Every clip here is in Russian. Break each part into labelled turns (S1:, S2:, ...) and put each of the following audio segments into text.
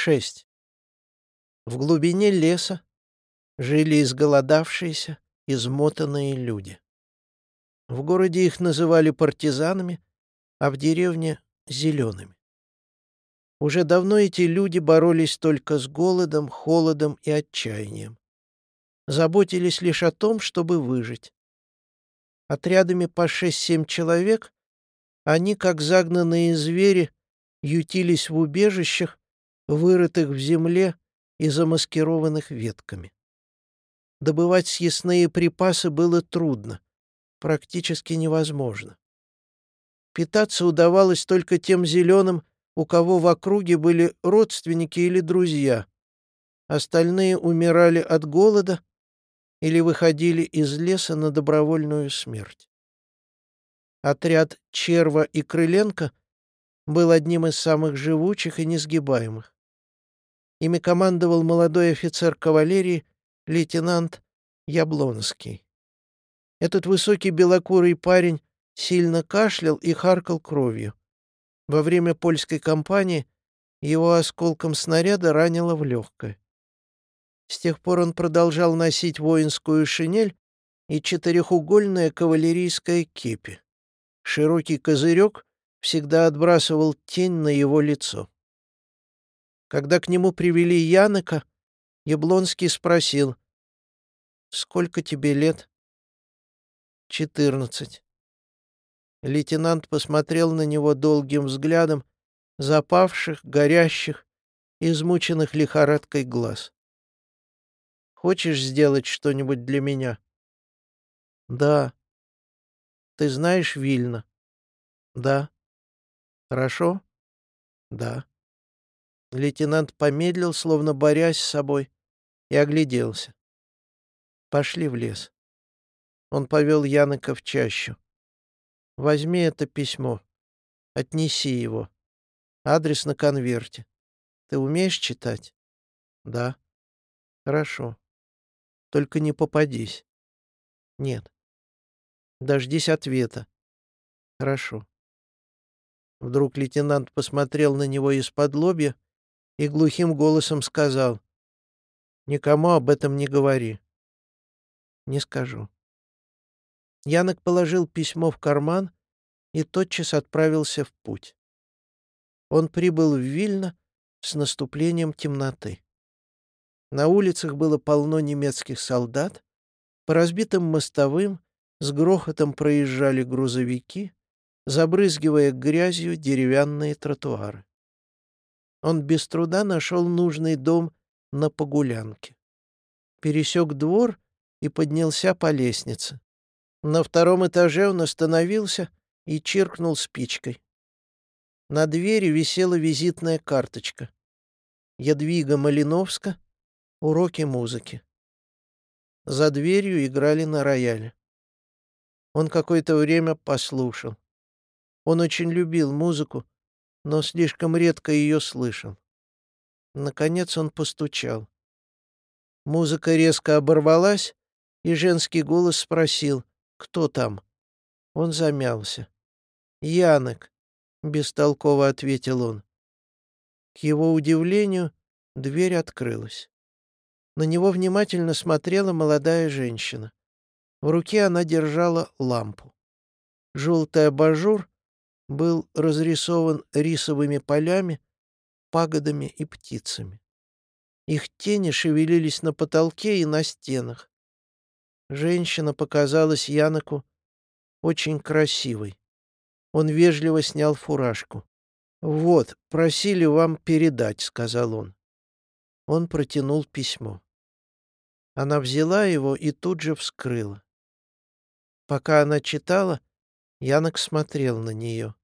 S1: 6. В глубине леса жили изголодавшиеся, измотанные люди. В городе их называли партизанами, а в деревне — зелеными. Уже давно эти люди боролись только с голодом, холодом и отчаянием. Заботились лишь о том, чтобы выжить. Отрядами по шесть-семь человек они, как загнанные звери, ютились в убежищах, вырытых в земле и замаскированных ветками. Добывать съестные припасы было трудно, практически невозможно. Питаться удавалось только тем зеленым, у кого в округе были родственники или друзья. Остальные умирали от голода или выходили из леса на добровольную смерть. Отряд Черва и Крыленко был одним из самых живучих и несгибаемых. Ими командовал молодой офицер кавалерии, лейтенант Яблонский. Этот высокий белокурый парень сильно кашлял и харкал кровью. Во время польской кампании его осколком снаряда ранило в легкое. С тех пор он продолжал носить воинскую шинель и четырехугольное кавалерийское кепи. Широкий козырек всегда отбрасывал тень на его лицо. Когда к нему привели Янока, Яблонский спросил, «Сколько тебе лет?» «Четырнадцать». Лейтенант посмотрел на него долгим взглядом, запавших, горящих, измученных лихорадкой глаз. «Хочешь сделать что-нибудь для меня?» «Да». «Ты знаешь Вильна?» «Да». «Хорошо?» «Да». Лейтенант помедлил, словно борясь с собой, и огляделся. «Пошли в лес». Он повел Янока в чащу. «Возьми это письмо. Отнеси его. Адрес на конверте. Ты умеешь читать?» «Да». «Хорошо. Только не попадись». «Нет». «Дождись ответа». «Хорошо». Вдруг лейтенант посмотрел на него из-под лобья и глухим голосом сказал, «Никому об этом не говори». «Не скажу». Янок положил письмо в карман и тотчас отправился в путь. Он прибыл в Вильно с наступлением темноты. На улицах было полно немецких солдат, по разбитым мостовым с грохотом проезжали грузовики, забрызгивая грязью деревянные тротуары. Он без труда нашел нужный дом на Погулянке. Пересек двор и поднялся по лестнице. На втором этаже он остановился и чиркнул спичкой. На двери висела визитная карточка. Ядвига Малиновска. Уроки музыки. За дверью играли на рояле. Он какое-то время послушал. Он очень любил музыку, но слишком редко ее слышал. Наконец он постучал. Музыка резко оборвалась, и женский голос спросил, кто там. Он замялся. «Янок», — бестолково ответил он. К его удивлению, дверь открылась. На него внимательно смотрела молодая женщина. В руке она держала лампу. Желтый абажур был разрисован рисовыми полями, пагодами и птицами. Их тени шевелились на потолке и на стенах. Женщина показалась Яноку очень красивой. Он вежливо снял фуражку. «Вот, просили вам передать», — сказал он. Он протянул письмо. Она взяла его и тут же вскрыла. Пока она читала, Янок смотрел на нее.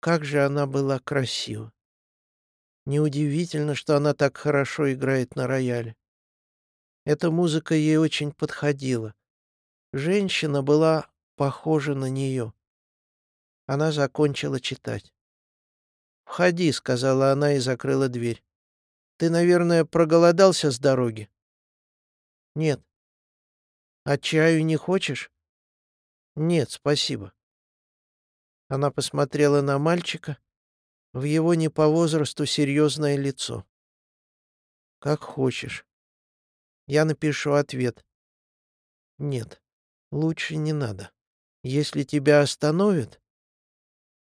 S1: Как же она была красива! Неудивительно, что она так хорошо играет на рояле. Эта музыка ей очень подходила. Женщина была похожа на нее. Она закончила читать. «Входи», — сказала она и закрыла дверь. «Ты, наверное, проголодался с дороги?» «Нет». «А чаю не хочешь?» «Нет, спасибо». Она посмотрела на мальчика В его не по возрасту серьезное лицо. «Как хочешь. Я напишу ответ. Нет, лучше не надо. Если тебя остановят,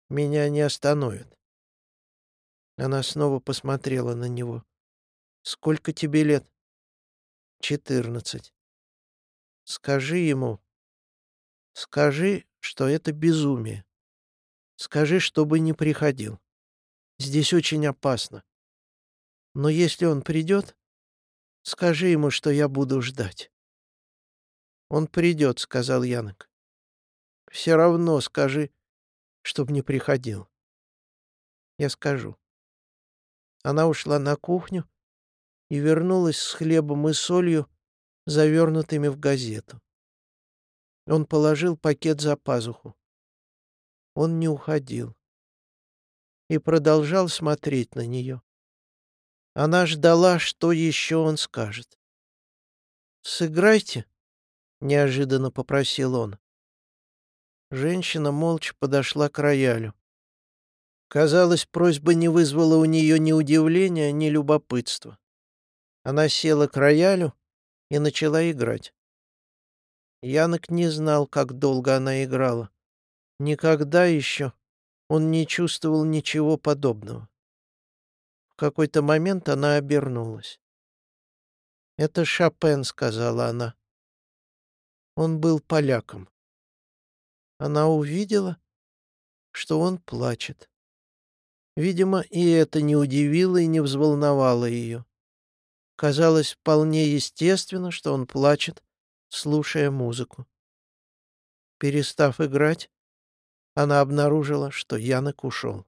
S1: меня не остановят. Она снова посмотрела на него. «Сколько тебе лет?» «Четырнадцать». «Скажи ему, скажи, что это безумие. Скажи, чтобы не приходил. Здесь очень опасно. Но если он придет, скажи ему, что я буду ждать». «Он придет», — сказал Янок. «Все равно скажи, чтоб не приходил». «Я скажу». Она ушла на кухню и вернулась с хлебом и солью, завернутыми в газету. Он положил пакет за пазуху. Он не уходил и продолжал смотреть на нее. Она ждала, что еще он скажет. «Сыграйте», — неожиданно попросил он. Женщина молча подошла к роялю. Казалось, просьба не вызвала у нее ни удивления, ни любопытства. Она села к роялю и начала играть. Янок не знал, как долго она играла. Никогда еще он не чувствовал ничего подобного. В какой-то момент она обернулась. «Это Шопен», — сказала она. Он был поляком. Она увидела, что он плачет. Видимо, и это не удивило и не взволновало ее. Казалось вполне естественно, что он плачет, слушая музыку. Перестав играть, она обнаружила, что Янок ушел.